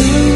you.